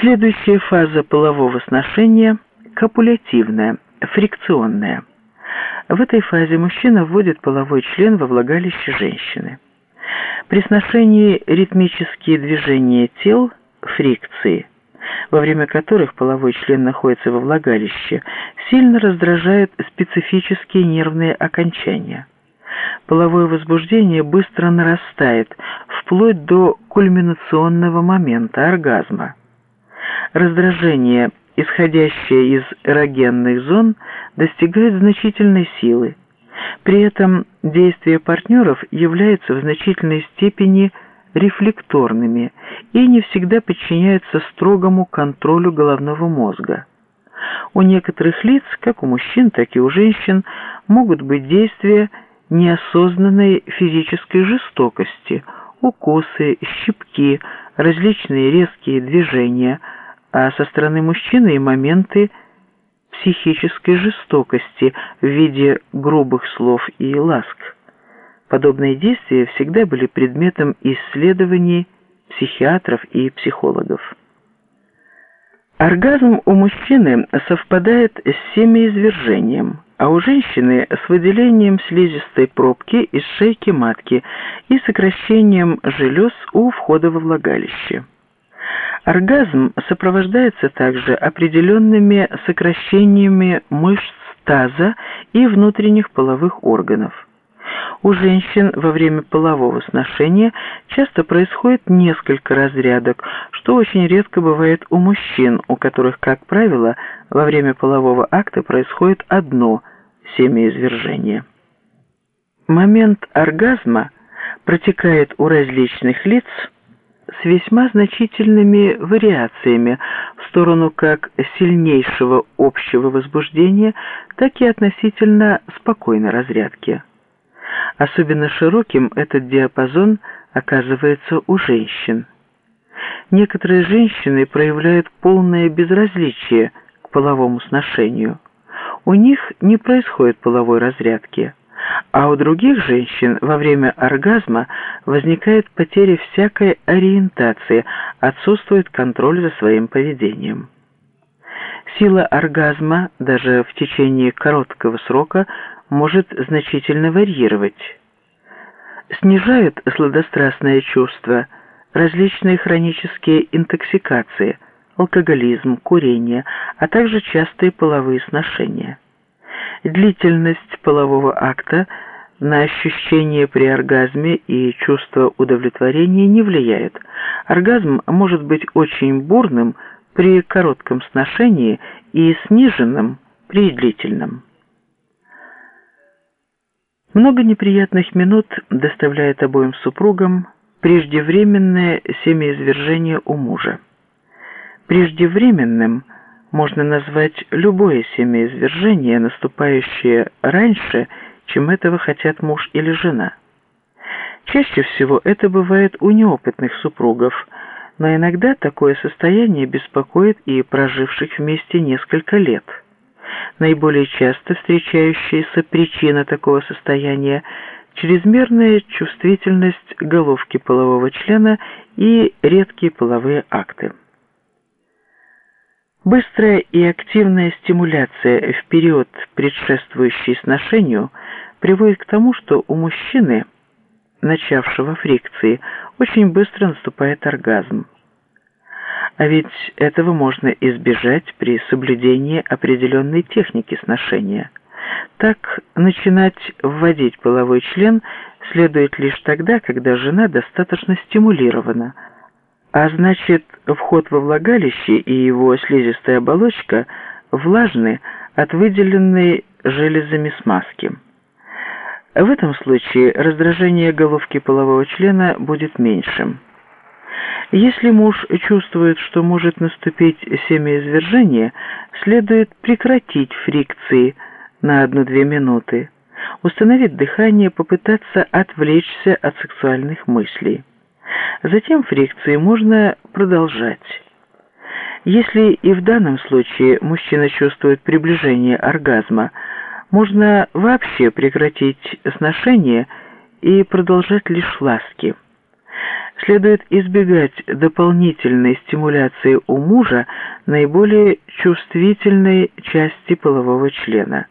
Следующая фаза полового сношения – копулятивная, фрикционная. В этой фазе мужчина вводит половой член во влагалище женщины. При сношении ритмические движения тел – фрикции, во время которых половой член находится во влагалище, сильно раздражают специфические нервные окончания. Половое возбуждение быстро нарастает, вплоть до кульминационного момента оргазма. Раздражение, исходящее из эрогенных зон, достигает значительной силы. При этом действия партнеров являются в значительной степени рефлекторными и не всегда подчиняются строгому контролю головного мозга. У некоторых лиц, как у мужчин, так и у женщин, могут быть действия неосознанной физической жестокости, укусы, щипки, различные резкие движения – а со стороны мужчины и моменты психической жестокости в виде грубых слов и ласк. Подобные действия всегда были предметом исследований психиатров и психологов. Оргазм у мужчины совпадает с семяизвержением, а у женщины с выделением слизистой пробки из шейки матки и сокращением желез у входа во влагалище. Оргазм сопровождается также определенными сокращениями мышц таза и внутренних половых органов. У женщин во время полового сношения часто происходит несколько разрядок, что очень редко бывает у мужчин, у которых, как правило, во время полового акта происходит одно семяизвержение. Момент оргазма протекает у различных лиц с весьма значительными вариациями в сторону как сильнейшего общего возбуждения, так и относительно спокойной разрядки. Особенно широким этот диапазон оказывается у женщин. Некоторые женщины проявляют полное безразличие к половому сношению. У них не происходит половой разрядки а у других женщин во время оргазма возникает потеря всякой ориентации, отсутствует контроль за своим поведением. Сила оргазма даже в течение короткого срока может значительно варьировать. Снижают сладострастное чувство, различные хронические интоксикации, алкоголизм, курение, а также частые половые сношения. Длительность полового акта на ощущение при оргазме и чувство удовлетворения не влияет. Оргазм может быть очень бурным при коротком сношении и сниженным при длительном. Много неприятных минут доставляет обоим супругам преждевременное семяизвержение у мужа. Преждевременным – можно назвать любое семяизвержение, наступающее раньше, чем этого хотят муж или жена. Чаще всего это бывает у неопытных супругов, но иногда такое состояние беспокоит и проживших вместе несколько лет. Наиболее часто встречающаяся причина такого состояния – чрезмерная чувствительность головки полового члена и редкие половые акты. Быстрая и активная стимуляция в период, предшествующий сношению, приводит к тому, что у мужчины, начавшего фрикции, очень быстро наступает оргазм. А ведь этого можно избежать при соблюдении определенной техники сношения. Так, начинать вводить половой член следует лишь тогда, когда жена достаточно стимулирована – а значит, вход во влагалище и его слизистая оболочка влажны от выделенной железами смазки. В этом случае раздражение головки полового члена будет меньшим. Если муж чувствует, что может наступить семяизвержение, следует прекратить фрикции на 1-2 минуты, установить дыхание, попытаться отвлечься от сексуальных мыслей. Затем фрикции можно продолжать. Если и в данном случае мужчина чувствует приближение оргазма, можно вообще прекратить сношение и продолжать лишь ласки. следует избегать дополнительной стимуляции у мужа наиболее чувствительной части полового члена.